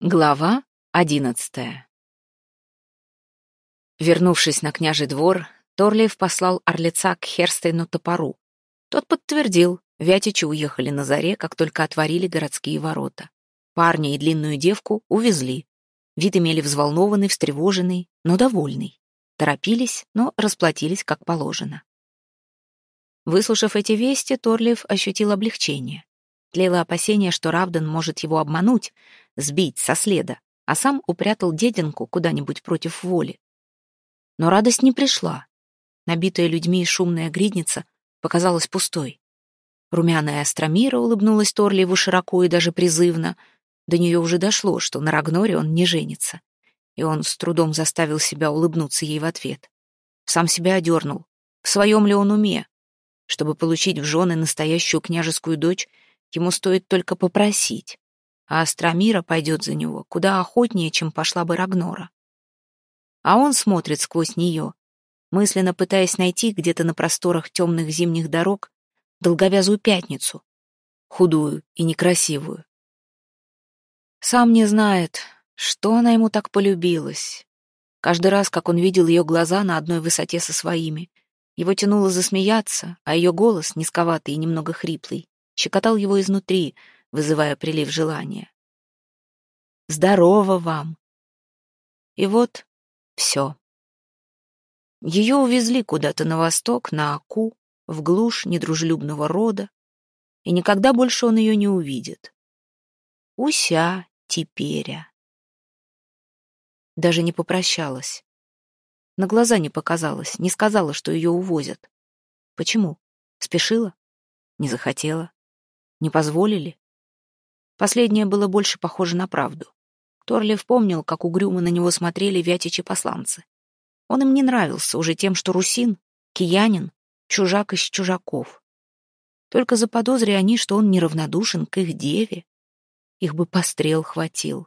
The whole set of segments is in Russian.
Глава одиннадцатая Вернувшись на княжий двор, Торлиев послал орлица к Херстейну топору. Тот подтвердил, Вятичи уехали на заре, как только отворили городские ворота. Парня и длинную девку увезли. Вид имели взволнованный, встревоженный, но довольный. Торопились, но расплатились как положено. Выслушав эти вести, Торлиев ощутил облегчение. Тлело опасение, что Равдан может его обмануть, сбить со следа, а сам упрятал дединку куда-нибудь против воли. Но радость не пришла. Набитая людьми и шумная гридница показалась пустой. Румяная Астромира улыбнулась Торливу широко и даже призывно. До нее уже дошло, что на Рагноре он не женится. И он с трудом заставил себя улыбнуться ей в ответ. Сам себя одернул. В своем ли он уме? Чтобы получить в жены настоящую княжескую дочь, ему стоит только попросить а Астромира пойдет за него куда охотнее, чем пошла бы Рагнора. А он смотрит сквозь нее, мысленно пытаясь найти где-то на просторах темных зимних дорог долговязую пятницу, худую и некрасивую. Сам не знает, что она ему так полюбилась. Каждый раз, как он видел ее глаза на одной высоте со своими, его тянуло засмеяться, а ее голос, низковатый и немного хриплый, щекотал его изнутри — вызывая прилив желания. «Здорово вам!» И вот все. Ее увезли куда-то на восток, на Аку, в глушь недружелюбного рода, и никогда больше он ее не увидит. Уся теперя. Даже не попрощалась. На глаза не показалась, не сказала, что ее увозят. Почему? Спешила? Не захотела? Не позволили? Последнее было больше похоже на правду. Торлев помнил, как угрюмо на него смотрели вятичи-посланцы. Он им не нравился уже тем, что русин, киянин, чужак из чужаков. Только заподозри они, что он неравнодушен к их деве. Их бы пострел хватил.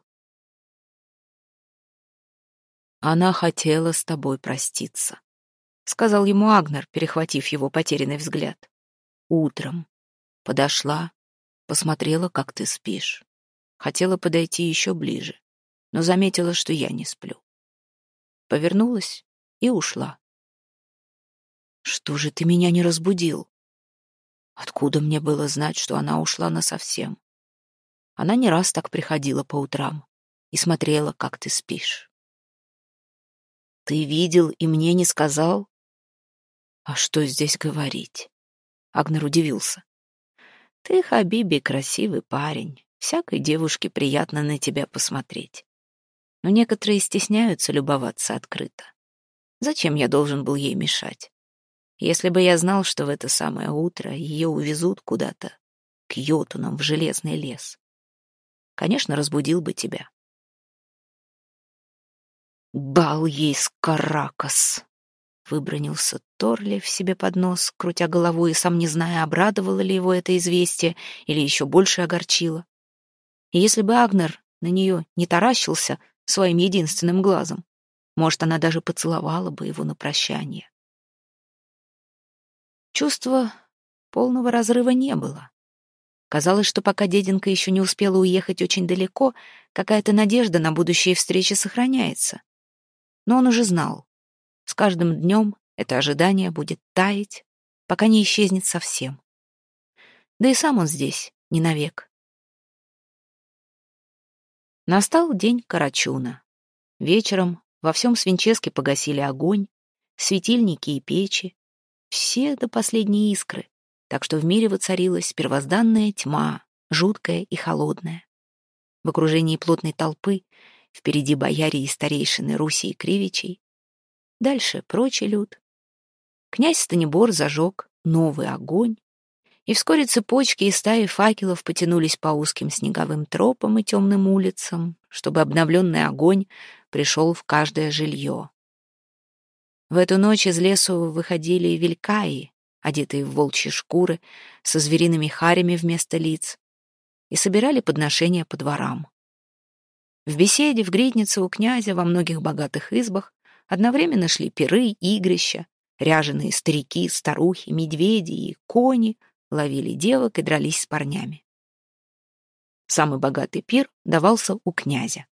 «Она хотела с тобой проститься», — сказал ему Агнер, перехватив его потерянный взгляд. «Утром. Подошла, Посмотрела, как ты спишь. Хотела подойти еще ближе, но заметила, что я не сплю. Повернулась и ушла. Что же ты меня не разбудил? Откуда мне было знать, что она ушла насовсем? Она не раз так приходила по утрам и смотрела, как ты спишь. Ты видел и мне не сказал? А что здесь говорить? Агнер удивился. Ты, Хабиби, красивый парень. Всякой девушке приятно на тебя посмотреть. Но некоторые стесняются любоваться открыто. Зачем я должен был ей мешать? Если бы я знал, что в это самое утро ее увезут куда-то, к йотунам в железный лес, конечно, разбудил бы тебя. Бал ей скаракас! Выбронился Торли в себе под нос, крутя головой и сам не зная, обрадовало ли его это известие или еще больше огорчило. И если бы Агнер на нее не таращился своим единственным глазом, может, она даже поцеловала бы его на прощание. Чувства полного разрыва не было. Казалось, что пока деденка еще не успела уехать очень далеко, какая-то надежда на будущие встречи сохраняется. Но он уже знал, с каждым днем это ожидание будет таять, пока не исчезнет совсем. Да и сам он здесь не навек. Настал день Карачуна. Вечером во всем Свинческе погасили огонь, светильники и печи, все до последней искры, так что в мире воцарилась первозданная тьма, жуткая и холодная. В окружении плотной толпы, впереди бояре и старейшины Руси и Кривичей, Дальше прочий люд. Князь Станибор зажег новый огонь, и вскоре цепочки и стаи факелов потянулись по узким снеговым тропам и темным улицам, чтобы обновленный огонь пришел в каждое жилье. В эту ночь из лесу выходили велькаи, одетые в волчьи шкуры, со звериными харями вместо лиц, и собирали подношения по дворам. В беседе в гриднице у князя во многих богатых избах Одновременно шли пиры, игрища, ряженые старики, старухи, медведи и кони ловили девок и дрались с парнями. Самый богатый пир давался у князя.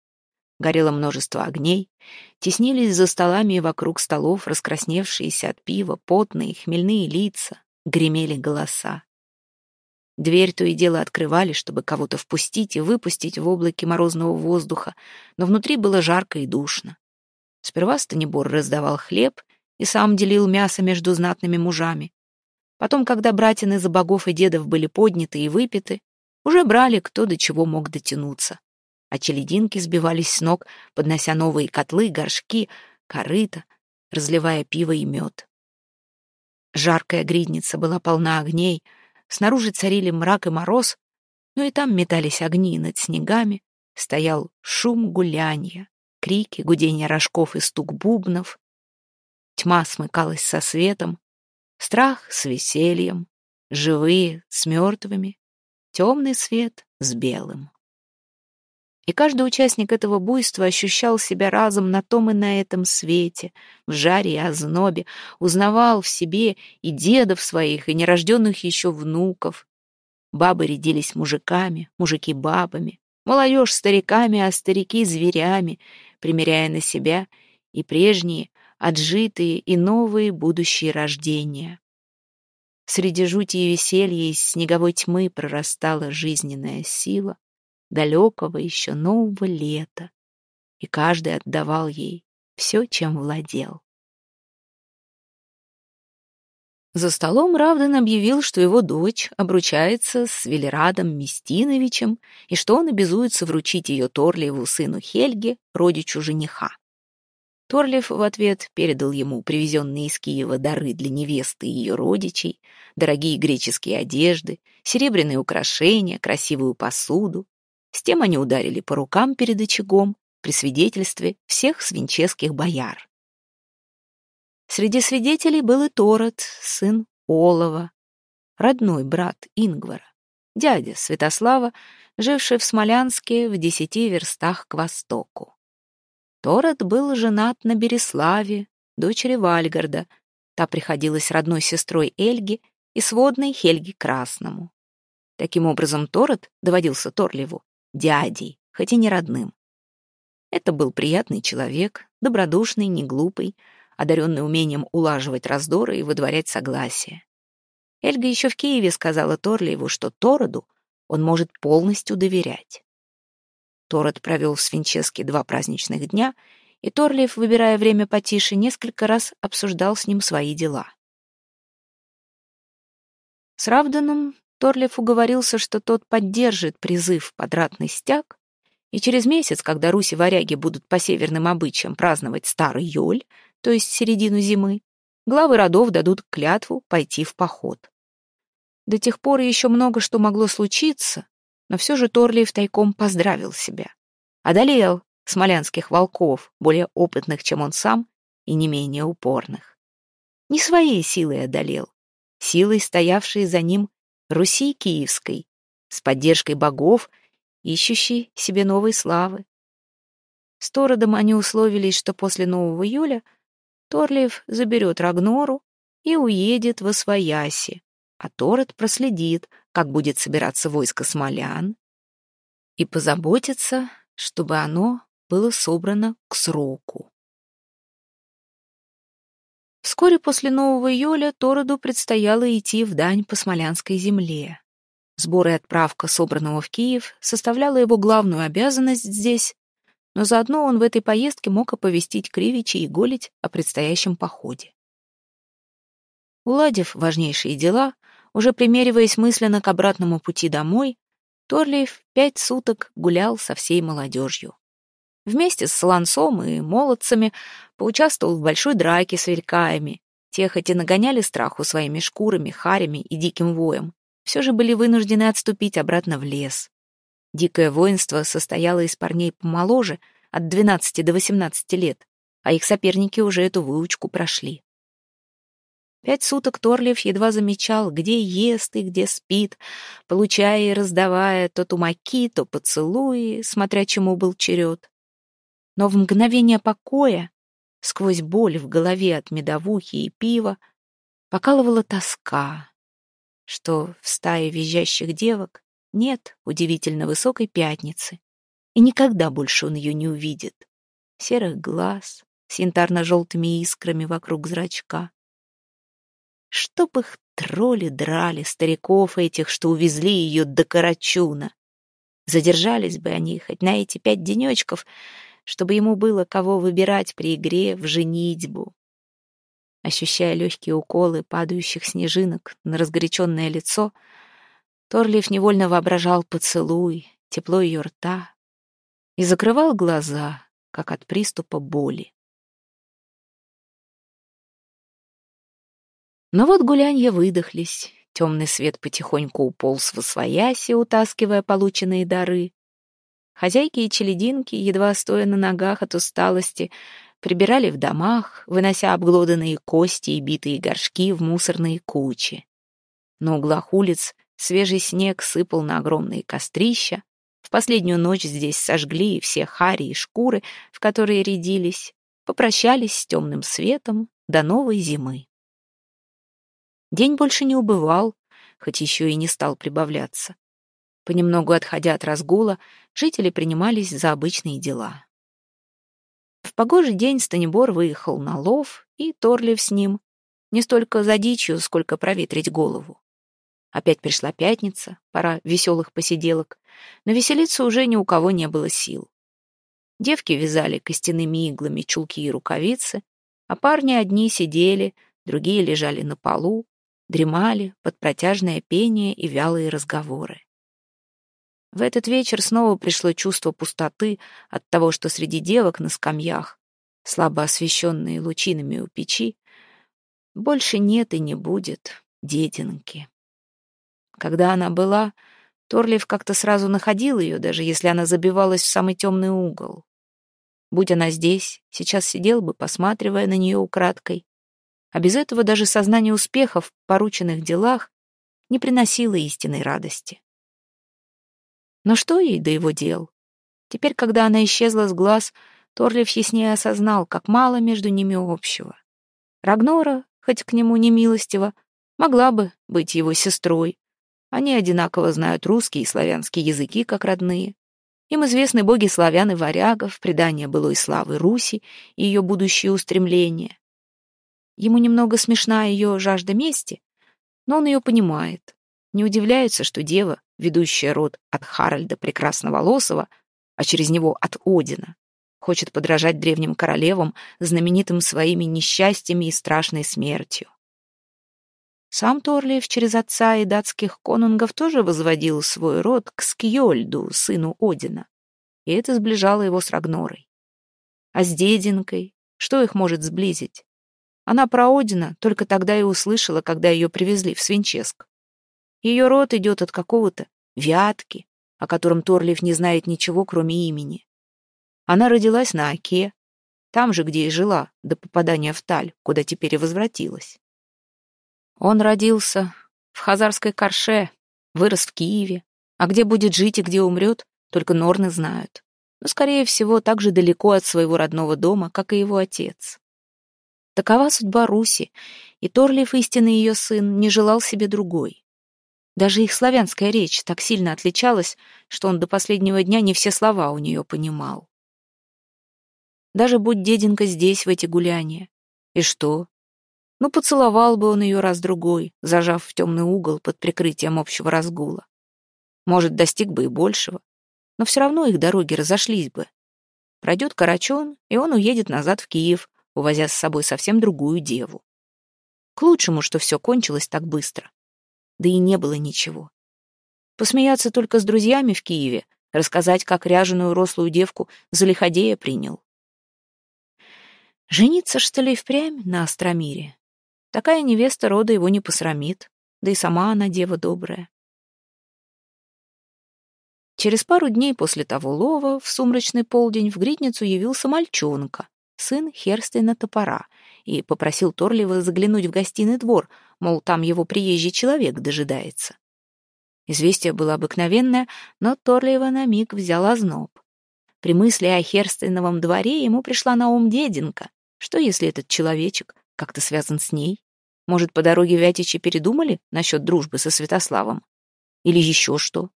Горело множество огней, теснились за столами и вокруг столов раскрасневшиеся от пива, потные, хмельные лица, гремели голоса. Дверь то и дело открывали, чтобы кого-то впустить и выпустить в облаке морозного воздуха, но внутри было жарко и душно. Сперва Станибор раздавал хлеб и сам делил мясо между знатными мужами. Потом, когда братины за богов и дедов были подняты и выпиты, уже брали кто до чего мог дотянуться. А челединки сбивались с ног, поднося новые котлы, горшки, корыта, разливая пиво и мед. Жаркая гридница была полна огней, снаружи царили мрак и мороз, но и там метались огни над снегами, стоял шум гулянья, крики, гудение рожков и стук бубнов. Тьма смыкалась со светом, страх с весельем, живые с мертвыми, темный свет с белым. И каждый участник этого буйства ощущал себя разом на том и на этом свете, в жаре и ознобе, узнавал в себе и дедов своих, и нерожденных еще внуков. Бабы рядились мужиками, мужики бабами, молодежь стариками, а старики зверями, примеряя на себя и прежние, отжитые и новые будущие рождения. Среди жути и веселья из снеговой тьмы прорастала жизненная сила, далекого еще нового лета, и каждый отдавал ей все, чем владел. За столом Равдан объявил, что его дочь обручается с Велерадом Местиновичем и что он обязуется вручить ее Торлиеву сыну Хельге, родичу жениха. Торлев в ответ передал ему привезенные из Киева дары для невесты и ее родичей, дорогие греческие одежды, серебряные украшения, красивую посуду, с тем они ударили по рукам перед очагом при свидетельстве всех свинческих бояр. Среди свидетелей был и Торот, сын Олова, родной брат Ингвара, дядя Святослава, живший в Смолянске в десяти верстах к востоку. Торот был женат на Береславе, дочери Вальгарда, та приходилась родной сестрой Эльги и сводной Хельги Красному. Таким образом, Торот доводился Торлеву дядей, хоть и не родным. Это был приятный человек, добродушный, неглупый, одаренный умением улаживать раздоры и выдворять согласие. Эльга еще в Киеве сказала Торлиеву, что Тороду он может полностью доверять. Тород провел в Свинческе два праздничных дня, и Торлиев, выбирая время потише, несколько раз обсуждал с ним свои дела. С Равданом Торлиф уговорился, что тот поддержит призыв под ратный стяг, и через месяц, когда Руси-варяги будут по северным обычаям праздновать Старый Йоль, то есть середину зимы, главы родов дадут клятву пойти в поход. До тех пор еще много что могло случиться, но все же Торлиев тайком поздравил себя. Одолел смолянских волков, более опытных, чем он сам, и не менее упорных. Не своей силой одолел, силой, стоявшей за ним Руси Киевской, с поддержкой богов, ищущей себе новой славы. С Тородом они условились, что после Нового июля Торлиев заберет Рагнору и уедет во Свояси, а Тород проследит, как будет собираться войско смолян, и позаботится, чтобы оно было собрано к сроку. Вскоре после Нового июля Тороду предстояло идти в дань по Смолянской земле. Сбор и отправка собранного в Киев составляла его главную обязанность здесь, но заодно он в этой поездке мог оповестить Кривичи и Голить о предстоящем походе. Уладив важнейшие дела, уже примериваясь мысленно к обратному пути домой, Торлиев пять суток гулял со всей молодежью. Вместе с Солонцом и молодцами поучаствовал в большой драке с велькаями. Те хоть и нагоняли страху своими шкурами, харями и диким воем, все же были вынуждены отступить обратно в лес. Дикое воинство состояло из парней помоложе, от 12 до 18 лет, а их соперники уже эту выучку прошли. Пять суток Торлиев едва замечал, где ест и где спит, получая и раздавая то тумаки, то поцелуи, смотря чему был черед. Но в мгновение покоя, сквозь боль в голове от медовухи и пива, покалывала тоска, что в стае визжащих девок нет удивительно высокой пятницы, и никогда больше он ее не увидит. Серых глаз с янтарно-желтыми искрами вокруг зрачка. Чтоб их тролли драли, стариков этих, что увезли ее до Карачуна. Задержались бы они хоть на эти пять денечков, чтобы ему было кого выбирать при игре в женитьбу. Ощущая легкие уколы падающих снежинок на разгоряченное лицо, Торлиев невольно воображал поцелуй, тепло ее рта и закрывал глаза, как от приступа боли. Но вот гулянья выдохлись, темный свет потихоньку уполз в освояси, утаскивая полученные дары. Хозяйки и челединки, едва стоя на ногах от усталости, прибирали в домах, вынося обглоданные кости и битые горшки в мусорные кучи. На углах улиц свежий снег сыпал на огромные кострища. В последнюю ночь здесь сожгли все хари и шкуры, в которые рядились, попрощались с темным светом до новой зимы. День больше не убывал, хоть еще и не стал прибавляться. Понемногу отходя от разгула, жители принимались за обычные дела. В погожий день Станибор выехал на лов, и Торлив с ним. Не столько за дичью, сколько проветрить голову. Опять пришла пятница, пора веселых посиделок, но веселиться уже ни у кого не было сил. Девки вязали костяными иглами чулки и рукавицы, а парни одни сидели, другие лежали на полу, дремали под протяжное пение и вялые разговоры. В этот вечер снова пришло чувство пустоты от того, что среди девок на скамьях, слабо освещенные лучинами у печи, больше нет и не будет дединки. Когда она была, Торлиев как-то сразу находил ее, даже если она забивалась в самый темный угол. Будь она здесь, сейчас сидел бы, посматривая на нее украдкой. А без этого даже сознание успехов в порученных делах не приносило истинной радости. Но что ей до его дел? Теперь, когда она исчезла с глаз, Торлив яснее осознал, как мало между ними общего. Рагнора, хоть к нему не милостиво, могла бы быть его сестрой. Они одинаково знают русский и славянский языки, как родные. Им известны боги славян и варягов, предания былой славы Руси и ее будущие устремления. Ему немного смешна ее жажда мести, но он ее понимает. Не удивляется, что дева, ведущая род от Харальда Прекрасноволосого, а через него от Одина, хочет подражать древним королевам, знаменитым своими несчастьями и страшной смертью. Сам Торлиев через отца и датских конунгов тоже возводил свой род к Скьольду, сыну Одина, и это сближало его с Рагнорой. А с дединкой, что их может сблизить? Она про Одина только тогда и услышала, когда ее привезли в Свинческ. Ее род идет от какого-то Вятки, о котором Торлиев не знает ничего, кроме имени. Она родилась на Оке, там же, где и жила, до попадания в Таль, куда теперь и возвратилась. Он родился в Хазарской Карше, вырос в Киеве, а где будет жить и где умрет, только Норны знают. Но, скорее всего, так же далеко от своего родного дома, как и его отец. Такова судьба Руси, и Торлиев, истинный ее сын, не желал себе другой. Даже их славянская речь так сильно отличалась, что он до последнего дня не все слова у нее понимал. Даже будь деденька здесь, в эти гуляния. И что? Ну, поцеловал бы он ее раз-другой, зажав в темный угол под прикрытием общего разгула. Может, достиг бы и большего. Но все равно их дороги разошлись бы. Пройдет Карачон, и он уедет назад в Киев, увозя с собой совсем другую деву. К лучшему, что все кончилось так быстро да и не было ничего. Посмеяться только с друзьями в Киеве, рассказать, как ряженую рослую девку за лиходея принял. Жениться, что ли, впрямь на Остромире? Такая невеста рода его не посрамит, да и сама она дева добрая. Через пару дней после того лова в сумрачный полдень в гридницу явился мальчонка, сын Херстейна Топора, и попросил Торлива заглянуть в гостиный двор, мол, там его приезжий человек дожидается. Известие было обыкновенное, но Торлиева на миг взял озноб. При мысли о Херстейновом дворе ему пришла на ум дединка. Что, если этот человечек как-то связан с ней? Может, по дороге Вятичи передумали насчет дружбы со Святославом? Или еще что?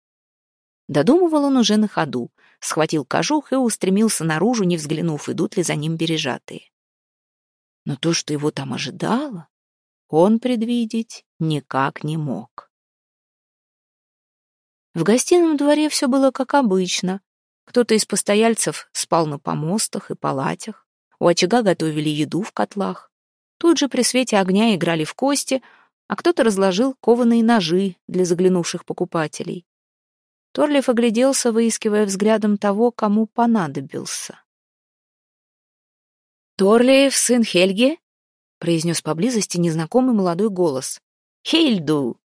Додумывал он уже на ходу, схватил кожух и устремился наружу, не взглянув, идут ли за ним бережатые. Но то, что его там ожидало, он предвидеть никак не мог. В гостином дворе все было как обычно. Кто-то из постояльцев спал на помостах и палатях, у очага готовили еду в котлах. Тут же при свете огня играли в кости, а кто-то разложил кованые ножи для заглянувших покупателей. Торлиф огляделся, выискивая взглядом того, кому понадобился. «Торлиев, сын Хельги?» — произнес поблизости незнакомый молодой голос. «Хельду!»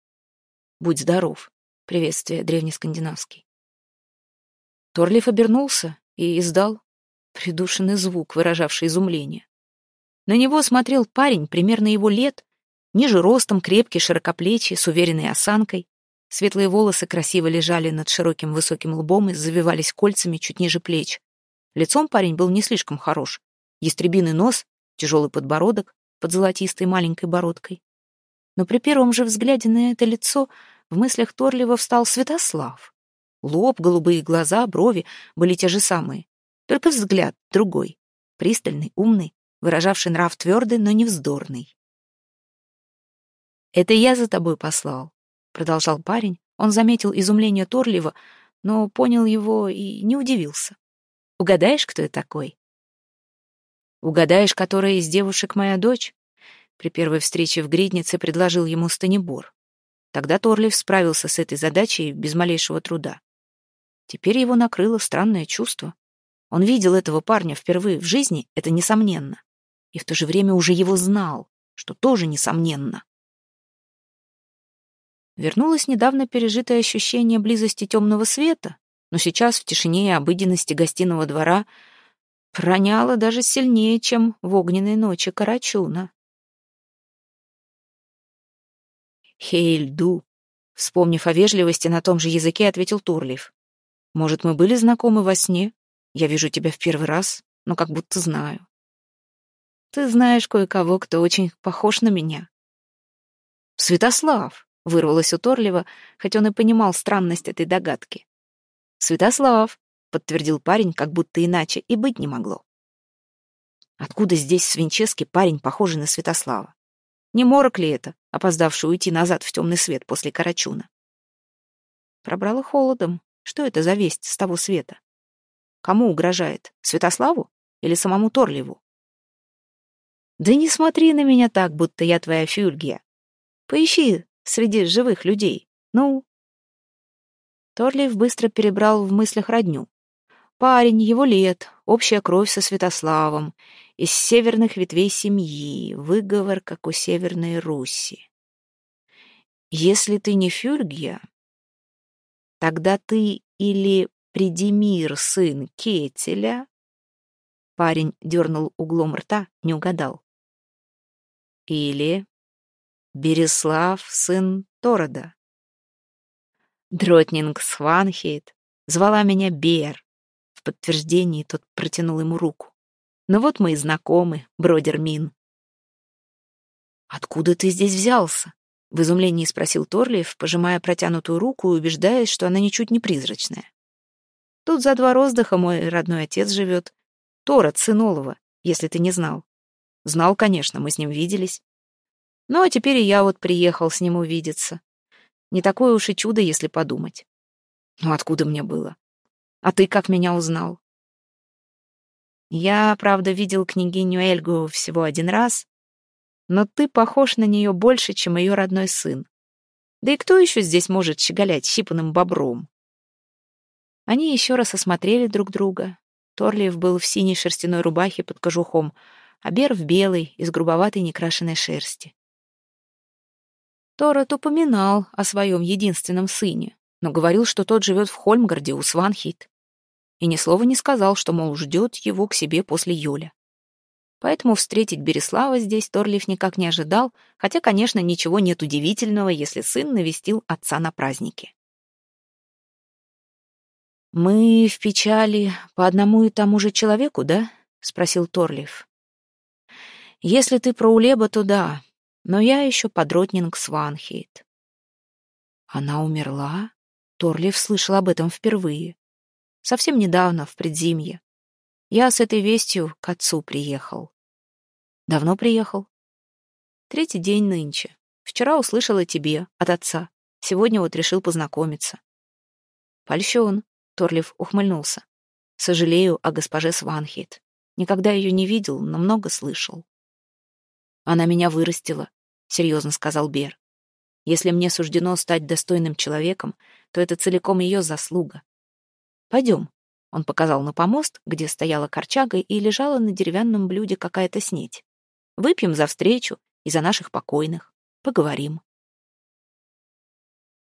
«Будь здоров!» — приветствие древнескандинавский. Торлиф обернулся и издал придушенный звук, выражавший изумление. На него смотрел парень примерно его лет, ниже ростом, крепкий, широкоплечий, с уверенной осанкой. Светлые волосы красиво лежали над широким высоким лбом и завивались кольцами чуть ниже плеч. Лицом парень был не слишком хорош. Ястребиный нос, тяжелый подбородок под золотистой маленькой бородкой. Но при первом же взгляде на это лицо в мыслях Торлива встал Святослав. Лоб, голубые глаза, брови были те же самые. Только взгляд другой, пристальный, умный, выражавший нрав твердый, но не вздорный. «Это я за тобой послал», — продолжал парень. Он заметил изумление Торлива, но понял его и не удивился. «Угадаешь, кто я такой?» «Угадаешь, которая из девушек моя дочь?» При первой встрече в Гриднице предложил ему Станибор. Тогда Торлив справился с этой задачей без малейшего труда. Теперь его накрыло странное чувство. Он видел этого парня впервые в жизни, это несомненно. И в то же время уже его знал, что тоже несомненно. Вернулось недавно пережитое ощущение близости темного света, но сейчас в тишине и обыденности гостиного двора проняло даже сильнее, чем в огненной ночи Карачуна. «Хейльду», — вспомнив о вежливости, на том же языке ответил Турлиев. «Может, мы были знакомы во сне? Я вижу тебя в первый раз, но как будто знаю». «Ты знаешь кое-кого, кто очень похож на меня». «Святослав», Вырвалось у Торлива, хоть он и понимал странность этой догадки. «Святослав», — подтвердил парень, как будто иначе и быть не могло. Откуда здесь в Свинческе парень, похожий на Святослава? Не морок ли это, опоздавший уйти назад в темный свет после Карачуна? Пробрало холодом. Что это за весть с того света? Кому угрожает? Святославу или самому Торливу? Да не смотри на меня так, будто я твоя фюльгия. Поищи среди живых людей. Ну?» Торлиев быстро перебрал в мыслях родню. Парень, его лет, общая кровь со Святославом, из северных ветвей семьи, выговор, как у Северной Руси. Если ты не Фюльгия, тогда ты или Придимир, сын Кетеля. Парень дернул углом рта, не угадал. Или Береслав, сын Торода. Дротнинг Сванхейт звала меня Бер. В подтверждении тот протянул ему руку. Ну вот мы и знакомы, бродер Мин. «Откуда ты здесь взялся?» — в изумлении спросил Торлиев, пожимая протянутую руку и убеждаясь, что она ничуть не призрачная. «Тут за два роздыха мой родной отец живет. Торот, сын Олова, если ты не знал. Знал, конечно, мы с ним виделись. Ну, а теперь и я вот приехал с ним увидеться. Не такое уж и чудо, если подумать. Ну, откуда мне было? А ты как меня узнал? Я, правда, видел княгиню Эльгу всего один раз, но ты похож на нее больше, чем ее родной сын. Да и кто еще здесь может щеголять щипанным бобром? Они еще раз осмотрели друг друга. Торлиев был в синей шерстяной рубахе под кожухом, а Бер в белой, из грубоватой некрашенной шерсти. Торет упоминал о своем единственном сыне, но говорил, что тот живет в Хольмгарде у Сванхит. И ни слова не сказал, что, мол, ждет его к себе после Юля. Поэтому встретить Береслава здесь Торлиф никак не ожидал, хотя, конечно, ничего нет удивительного, если сын навестил отца на празднике. «Мы в печали по одному и тому же человеку, да?» — спросил Торлиф. «Если ты про Улеба, то да, но я еще подротнинг Сванхейт. Она умерла? Торлиев слышал об этом впервые. Совсем недавно, в предзимье. Я с этой вестью к отцу приехал. Давно приехал? Третий день нынче. Вчера услышала тебе от отца. Сегодня вот решил познакомиться. Польщен, Торлив ухмыльнулся. Сожалею о госпоже Сванхейт. Никогда ее не видел, но много слышал. Она меня вырастила, серьезно сказал Бер. Если мне суждено стать достойным человеком, то это целиком ее заслуга. Пойдем. Он показал на помост, где стояла корчага и лежала на деревянном блюде какая-то снеть. Выпьем за встречу и за наших покойных. Поговорим.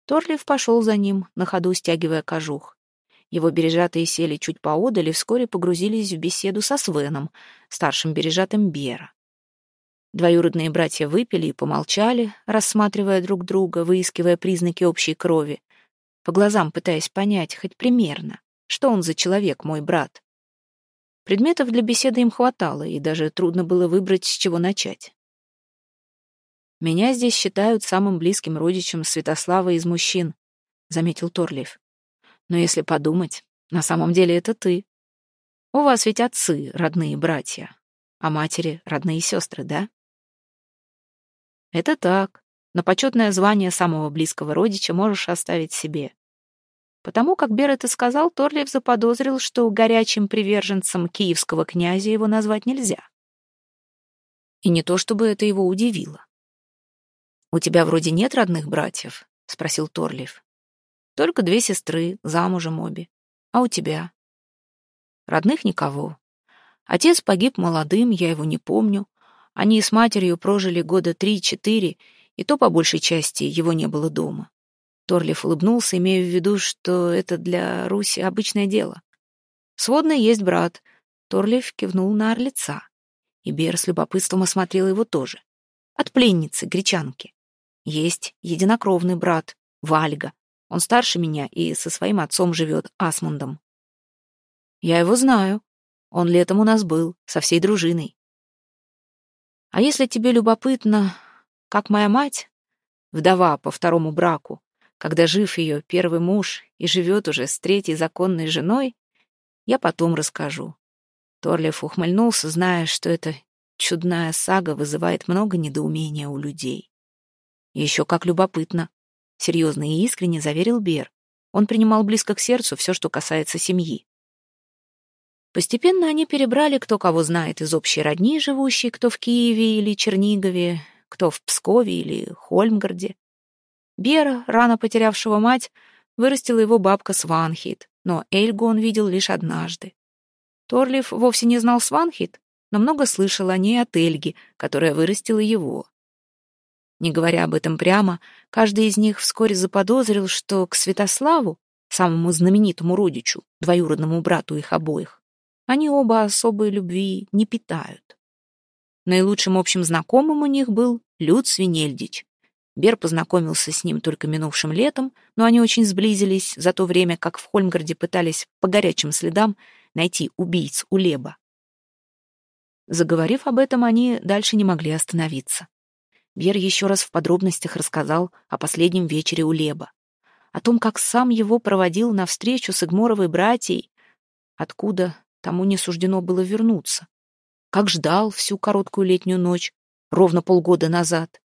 Торлив пошел за ним, на ходу стягивая кожух. Его бережатые сели чуть поодаль и вскоре погрузились в беседу со Свеном, старшим бережатым Бера. Двоюродные братья выпили и помолчали, рассматривая друг друга, выискивая признаки общей крови, по глазам пытаясь понять хоть примерно, что он за человек, мой брат. Предметов для беседы им хватало, и даже трудно было выбрать, с чего начать. «Меня здесь считают самым близким родичем Святослава из мужчин», — заметил Торлиев. «Но если подумать, на самом деле это ты. У вас ведь отцы, родные братья, а матери — родные сестры, да?» Это так, но почетное звание самого близкого родича можешь оставить себе. Потому как Бер это сказал, Торлиев заподозрил, что горячим приверженцем киевского князя его назвать нельзя. И не то чтобы это его удивило. «У тебя вроде нет родных братьев?» — спросил Торлиев. «Только две сестры, замужем обе. А у тебя?» «Родных никого. Отец погиб молодым, я его не помню, они с матерью прожили года три-четыре, и то, по большей части, его не было дома. Торлиф улыбнулся, имея в виду, что это для Руси обычное дело. «Сводный есть брат». Торлиф кивнул на орлица. И Бер с любопытством осмотрел его тоже. От пленницы, гречанки. Есть единокровный брат, Вальга. Он старше меня и со своим отцом живет, Асмундом. Я его знаю. Он летом у нас был, со всей дружиной. А если тебе любопытно, как моя мать, вдова по второму браку, когда жив ее первый муж и живет уже с третьей законной женой, я потом расскажу. Торлев ухмыльнулся, зная, что эта чудная сага вызывает много недоумения у людей. Еще как любопытно. Серьезно и искренне заверил Бер. Он принимал близко к сердцу все, что касается семьи. Постепенно они перебрали, кто кого знает из общей родни, живущей, кто в Киеве или Чернигове, кто в Пскове или Хольмгарде. Бера, рано потерявшего мать, вырастила его бабка Сванхит, но Эльгу он видел лишь однажды. Торлиф вовсе не знал Сванхит, но много слышал о ней от Эльги, которая вырастила его. Не говоря об этом прямо, каждый из них вскоре заподозрил, что к Святославу, самому знаменитому родичу, двоюродному брату их обоих, они оба особой любви не питают. Наилучшим общим знакомым у них был Люд Свинельдич. Бер познакомился с ним только минувшим летом, но они очень сблизились за то время, как в Хольмгарде пытались по горячим следам найти убийц у Леба. Заговорив об этом, они дальше не могли остановиться. Бер еще раз в подробностях рассказал о последнем вечере у Леба, о том, как сам его проводил на встречу с Игморовой братьей, откуда тому не суждено было вернуться. Как ждал всю короткую летнюю ночь, ровно полгода назад.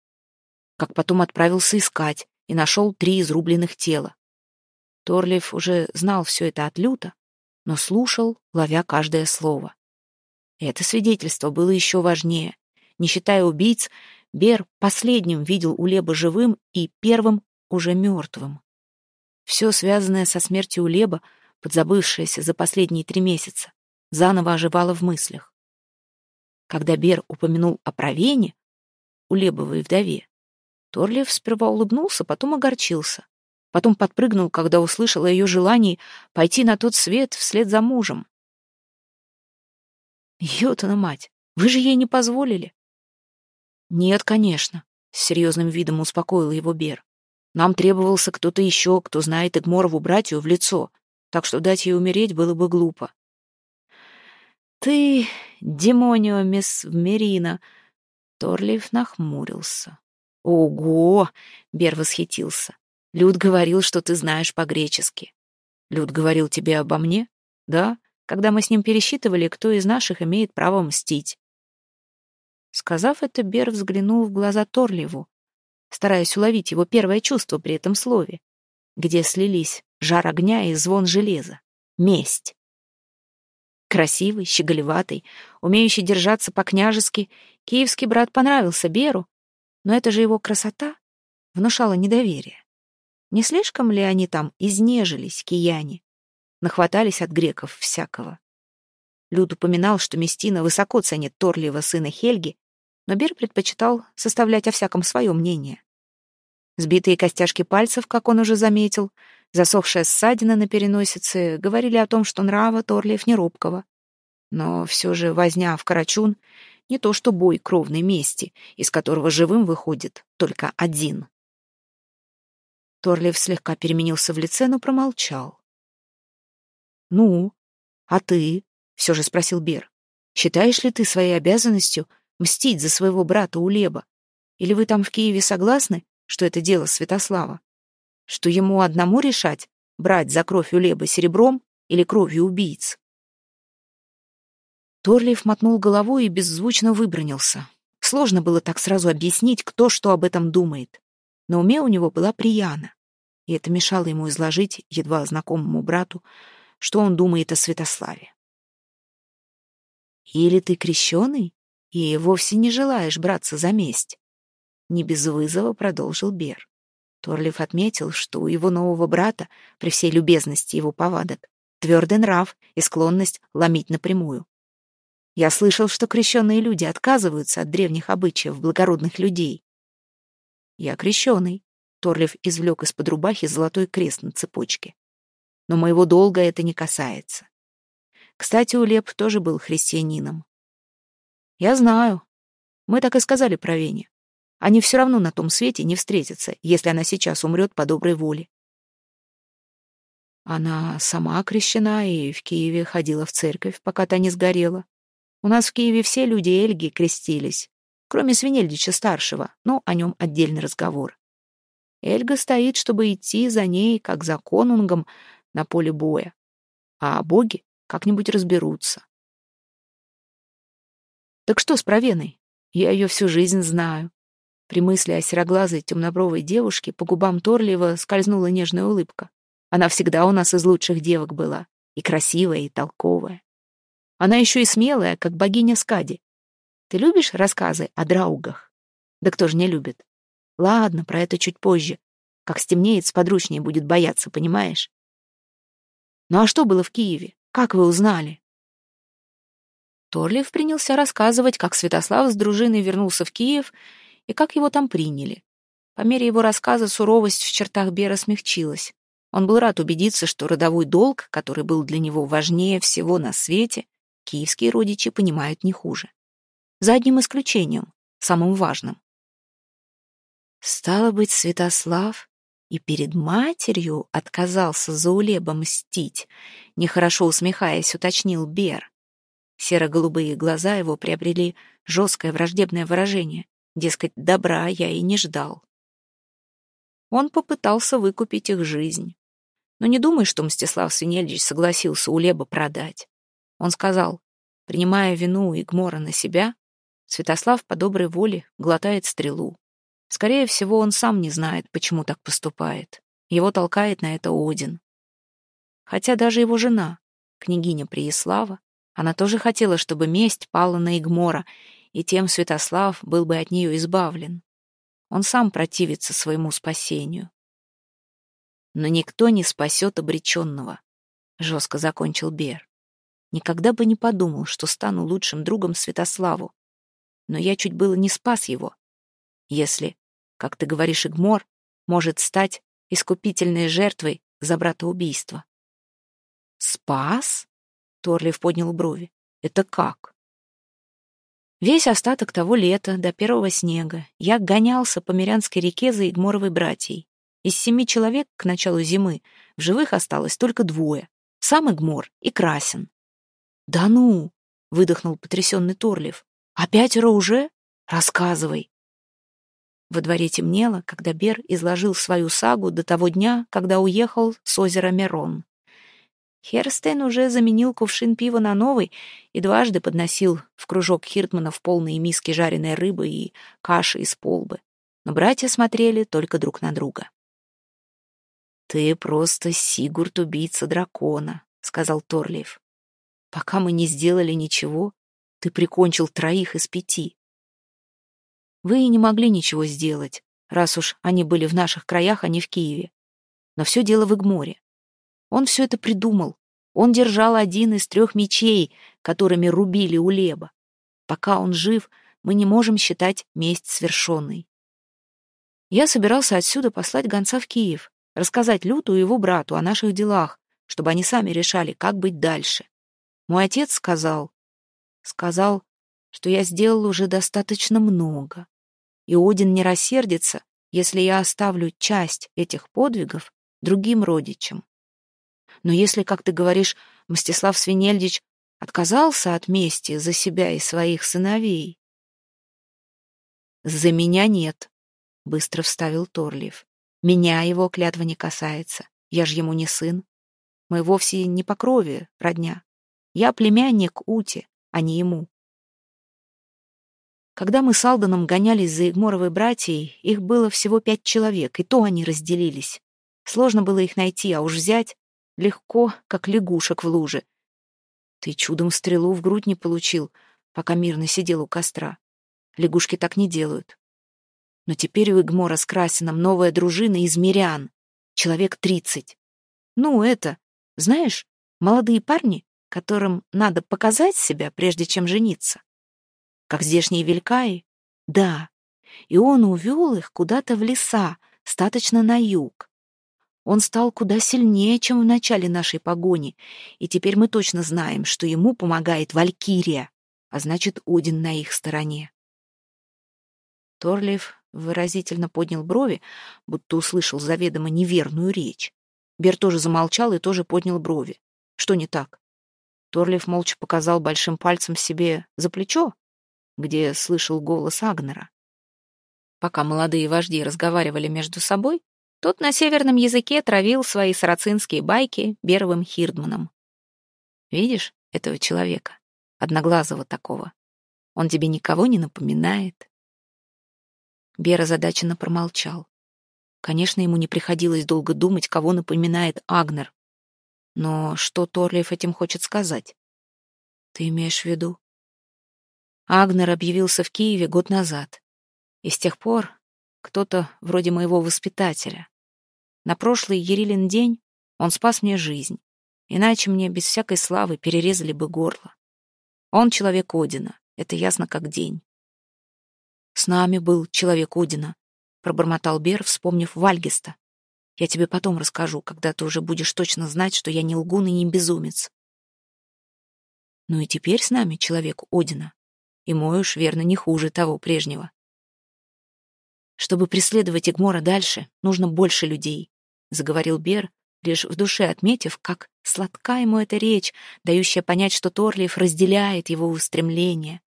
Как потом отправился искать и нашел три изрубленных тела. Торлиф уже знал все это от люта, но слушал, ловя каждое слово. это свидетельство было еще важнее. Не считая убийц, Бер последним видел Улеба живым и первым уже мертвым. Все связанное со смертью Улеба, подзабывшееся за последние три месяца, заново оживала в мыслях. Когда Бер упомянул о Провене, у Лебовой вдове, Торлиев сперва улыбнулся, потом огорчился. Потом подпрыгнул, когда услышал о ее желании пойти на тот свет вслед за мужем. «Ётана мать, вы же ей не позволили?» «Нет, конечно», — с серьезным видом успокоил его Бер. «Нам требовался кто-то еще, кто знает Игморову братью в лицо, так что дать ей умереть было бы глупо. «Ты, демонио мисс Мерина!» Торлиев нахмурился. «Ого!» — Бер восхитился. Люд говорил, что ты знаешь по-гречески. Люд говорил тебе обо мне? Да, когда мы с ним пересчитывали, кто из наших имеет право мстить. Сказав это, Бер взглянул в глаза Торливу, стараясь уловить его первое чувство при этом слове, где слились жар огня и звон железа. Месть. Красивый, щеголеватый, умеющий держаться по-княжески, киевский брат понравился Беру, но это же его красота внушала недоверие. Не слишком ли они там изнежились, кияне? Нахватались от греков всякого. Люд упоминал, что Местина высоко ценит Торлиева сына Хельги, но Бер предпочитал составлять о всяком свое мнение. Сбитые костяшки пальцев, как он уже заметил, засохшая ссадина на переносице, говорили о том, что нрава Торлиев не робкого. Но все же возня в Карачун — не то что бой кровной мести, из которого живым выходит только один. Торлиев слегка переменился в лице, но промолчал. «Ну, а ты?» — все же спросил Бер. «Считаешь ли ты своей обязанностью мстить за своего брата Улеба? Или вы там в Киеве согласны, что это дело Святослава? Что ему одному решать, брать за кровь Улеба серебром или кровью убийц? Торлиев мотнул головой и беззвучно выбронился. Сложно было так сразу объяснить, кто что об этом думает. На уме у него была Прияна, и это мешало ему изложить едва знакомому брату, что он думает о Святославе. «Или ты крещеный и вовсе не желаешь браться за месть?» Не без вызова продолжил Бер. Торлиф отметил, что у его нового брата, при всей любезности его повадок, твердый нрав и склонность ломить напрямую. Я слышал, что крещенные люди отказываются от древних обычаев благородных людей. Я крещеный. Торлиф извлек из-под рубахи золотой крест на цепочке. Но моего долга это не касается. Кстати, Улеп тоже был христианином. Я знаю. Мы так и сказали про Вене. Они все равно на том свете не встретятся, если она сейчас умрет по доброй воле. Она сама крещена и в Киеве ходила в церковь, пока та не сгорела. У нас в Киеве все люди Эльги крестились, кроме Свинельдича-старшего, но о нем отдельный разговор. Эльга стоит, чтобы идти за ней, как за конунгом, на поле боя. А боги как-нибудь разберутся. Так что с Провеной? Я ее всю жизнь знаю. При мысли о сероглазой темнобровой девушке по губам Торлиева скользнула нежная улыбка. Она всегда у нас из лучших девок была. И красивая, и толковая. Она еще и смелая, как богиня Скади. Ты любишь рассказы о драугах? Да кто же не любит? Ладно, про это чуть позже. Как стемнеет, сподручнее будет бояться, понимаешь? Ну а что было в Киеве? Как вы узнали? Торлиев принялся рассказывать, как Святослав с дружиной вернулся в Киев и как его там приняли. По мере его рассказа суровость в чертах Бера смягчилась. Он был рад убедиться, что родовой долг, который был для него важнее всего на свете, киевские родичи понимают не хуже. За одним исключением, самым важным. Стало быть, Святослав и перед матерью отказался за Улеба мстить, нехорошо усмехаясь, уточнил Бер. Серо-голубые глаза его приобрели жесткое враждебное выражение. Дескать, добра я и не ждал. Он попытался выкупить их жизнь. Но не думай, что Мстислав Свинельдич согласился у Леба продать. Он сказал, принимая вину Игмора на себя, Святослав по доброй воле глотает стрелу. Скорее всего, он сам не знает, почему так поступает. Его толкает на это Один. Хотя даже его жена, княгиня Преислава, она тоже хотела, чтобы месть пала на Игмора, и тем Святослав был бы от нее избавлен. Он сам противится своему спасению. Но никто не спасет обреченного, — жестко закончил Бер. Никогда бы не подумал, что стану лучшим другом Святославу. Но я чуть было не спас его. Если, как ты говоришь, Игмор может стать искупительной жертвой за брата убийства. «Спас?» — Торлив поднял брови. «Это как?» Весь остаток того лета, до первого снега, я гонялся по Мирянской реке за Игморовой братьей. Из семи человек к началу зимы в живых осталось только двое. Сам Игмор и Красин. «Да ну!» — выдохнул потрясенный Торлив. «А пятеро уже? Рассказывай!» Во дворе темнело, когда Бер изложил свою сагу до того дня, когда уехал с озера Мерон. Херстейн уже заменил кувшин пива на новый и дважды подносил в кружок Хиртманов полные миски жареной рыбы и каши из полбы. Но братья смотрели только друг на друга. «Ты просто Сигурд, убийца дракона», — сказал Торлиев. «Пока мы не сделали ничего, ты прикончил троих из пяти. Вы и не могли ничего сделать, раз уж они были в наших краях, а не в Киеве. Но все дело в Игморе. Он все это придумал. Он держал один из трех мечей, которыми рубили у Леба. Пока он жив, мы не можем считать месть свершенной. Я собирался отсюда послать гонца в Киев, рассказать Люту и его брату о наших делах, чтобы они сами решали, как быть дальше. Мой отец сказал, сказал, что я сделал уже достаточно много, и Один не рассердится, если я оставлю часть этих подвигов другим родичам. Но если, как ты говоришь, Мстислав Свинельдич отказался от мести за себя и своих сыновей... «За меня нет», — быстро вставил Торлиев. «Меня его клятва не касается. Я же ему не сын. Мы вовсе не по крови, родня. Я племянник Ути, а не ему. Когда мы с Алданом гонялись за Игморовой братьей, их было всего пять человек, и то они разделились. Сложно было их найти, а уж взять легко, как лягушек в луже. Ты чудом стрелу в грудь не получил, пока мирно сидел у костра. Лягушки так не делают. Но теперь у Игмора с Красином новая дружина из мирян. Человек тридцать. Ну, это, знаешь, молодые парни, которым надо показать себя, прежде чем жениться. Как здешние велькаи? Да. И он увел их куда-то в леса, статочно на юг. Он стал куда сильнее, чем в начале нашей погони, и теперь мы точно знаем, что ему помогает Валькирия, а значит, Один на их стороне. Торлиев выразительно поднял брови, будто услышал заведомо неверную речь. Бер тоже замолчал и тоже поднял брови. Что не так? Торлиев молча показал большим пальцем себе за плечо, где слышал голос Агнера. Пока молодые вожди разговаривали между собой, тот на северном языке травил свои сарацинские байки Беровым Хирдманом. «Видишь этого человека, одноглазого такого? Он тебе никого не напоминает?» Бера озадаченно промолчал. Конечно, ему не приходилось долго думать, кого напоминает Агнер. Но что Торлиев этим хочет сказать? Ты имеешь в виду? Агнер объявился в Киеве год назад. И с тех пор кто-то вроде моего воспитателя. На прошлый Ерилин день он спас мне жизнь, иначе мне без всякой славы перерезали бы горло. Он человек Одина, это ясно как день. С нами был человек Одина, пробормотал Бер, вспомнив Вальгиста. Я тебе потом расскажу, когда ты уже будешь точно знать, что я не лгун и не безумец. Ну и теперь с нами человек Одина, и мой уж верно не хуже того прежнего. Чтобы преследовать Игмора дальше, нужно больше людей заговорил Бер, лишь в душе отметив, как сладка ему эта речь, дающая понять, что Торлиев разделяет его устремления.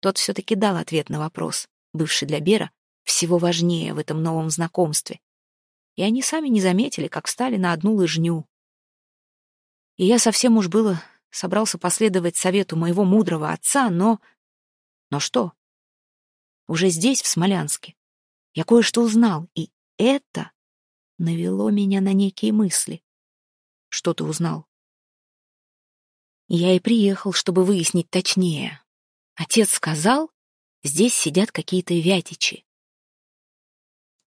Тот все-таки дал ответ на вопрос, бывший для Бера всего важнее в этом новом знакомстве. И они сами не заметили, как встали на одну лыжню. И я совсем уж было собрался последовать совету моего мудрого отца, но... Но что? Уже здесь, в Смолянске, я кое-что узнал, и это навело меня на некие мысли. Что ты узнал? Я и приехал, чтобы выяснить точнее. Отец сказал, здесь сидят какие-то вятичи.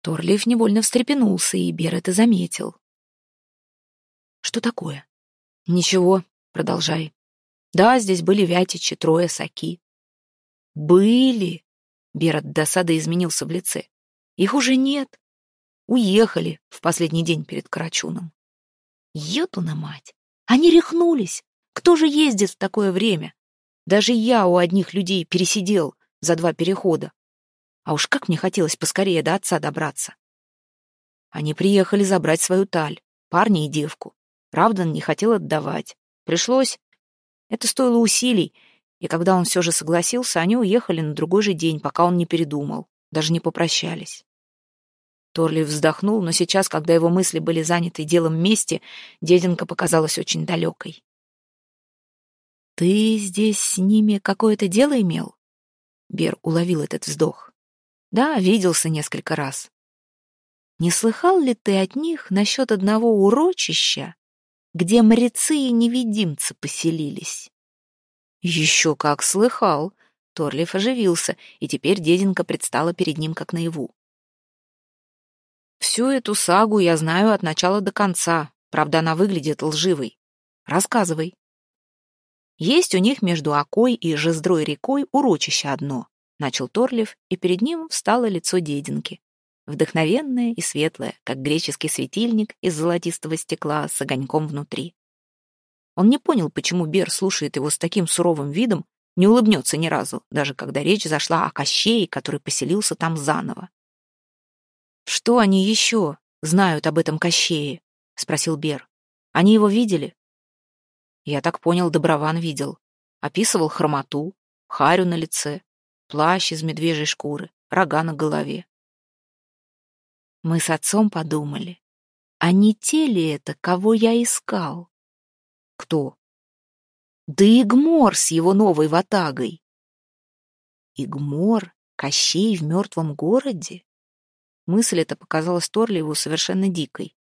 Торлиев невольно встрепенулся, и Бер это заметил. Что такое? Ничего, продолжай. Да, здесь были вятичи, трое саки. Были. Бер от досады изменился в лице. Их уже нет. Уехали в последний день перед Карачуном. Ётуна мать! Они рехнулись! Кто же ездит в такое время? Даже я у одних людей пересидел за два перехода. А уж как мне хотелось поскорее до отца добраться. Они приехали забрать свою таль, парня и девку. Равдан не хотел отдавать. Пришлось... Это стоило усилий, и когда он все же согласился, они уехали на другой же день, пока он не передумал. даже не попрощались. Торли вздохнул, но сейчас, когда его мысли были заняты делом мести, деденка показалась очень далекой. «Ты здесь с ними какое-то дело имел?» Бер уловил этот вздох. «Да, виделся несколько раз. Не слыхал ли ты от них насчет одного урочища, где морецы и невидимцы поселились?» «Еще как слыхал!» Торлиф оживился, и теперь деденка предстала перед ним как наяву. Всю эту сагу я знаю от начала до конца, правда, она выглядит лживой. Рассказывай. Есть у них между Окой и Жездрой рекой урочище одно, начал Торлев, и перед ним встало лицо дединки. Вдохновенное и светлое, как греческий светильник из золотистого стекла с огоньком внутри. Он не понял, почему Бер слушает его с таким суровым видом, не улыбнется ни разу, даже когда речь зашла о Кощее, который поселился там заново. «Что они еще знают об этом Кощее?» — спросил Бер. «Они его видели?» Я так понял, Доброван видел. Описывал хромоту, харю на лице, плащ из медвежьей шкуры, рога на голове. Мы с отцом подумали, а не те ли это, кого я искал? Кто? Да Игмор с его новой ватагой. Игмор? Кощей в мертвом городе? Мысль эта показалась Торливу совершенно дикой.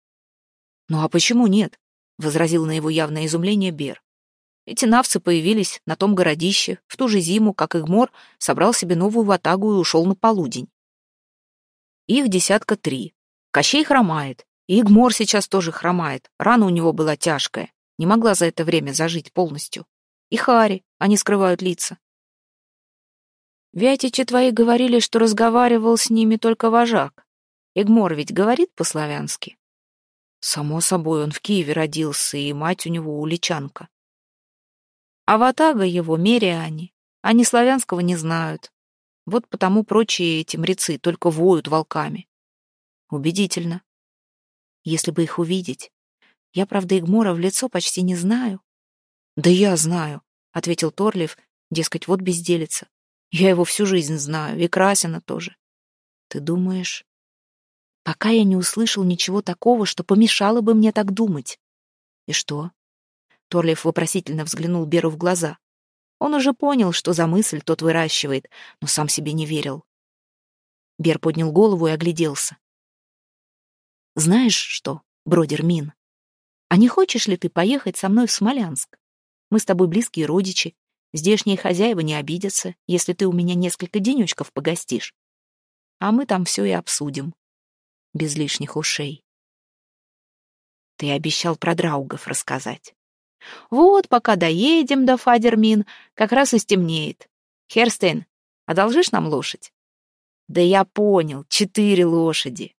«Ну а почему нет?» — возразил на его явное изумление Бер. Эти навцы появились на том городище в ту же зиму, как Игмор собрал себе новую ватагу и ушел на полудень. Их десятка три. Кощей хромает, и Игмор сейчас тоже хромает. Рана у него была тяжкая, не могла за это время зажить полностью. И Хари, они скрывают лица. Вятичи твои говорили, что разговаривал с ними только вожак. Игмор ведь говорит по-славянски? Само собой, он в Киеве родился, и мать у него уличанка. А ватага его мериане. Они славянского не знают. Вот потому прочие эти мрецы только воют волками. Убедительно. Если бы их увидеть. Я, правда, Игмора в лицо почти не знаю. Да я знаю, — ответил Торлив, дескать, вот безделица. Я его всю жизнь знаю, и Красина тоже. Ты думаешь, пока я не услышал ничего такого, что помешало бы мне так думать. И что? Торлиев вопросительно взглянул Беру в глаза. Он уже понял, что за мысль тот выращивает, но сам себе не верил. Бер поднял голову и огляделся. «Знаешь что, бродер Мин, а не хочешь ли ты поехать со мной в Смолянск? Мы с тобой близкие родичи, здешние хозяева не обидятся, если ты у меня несколько денечков погостишь. А мы там все и обсудим без лишних ушей. Ты обещал про драугов рассказать. Вот, пока доедем до Фадермин, как раз и стемнеет. Херстейн, одолжишь нам лошадь? Да я понял, четыре лошади.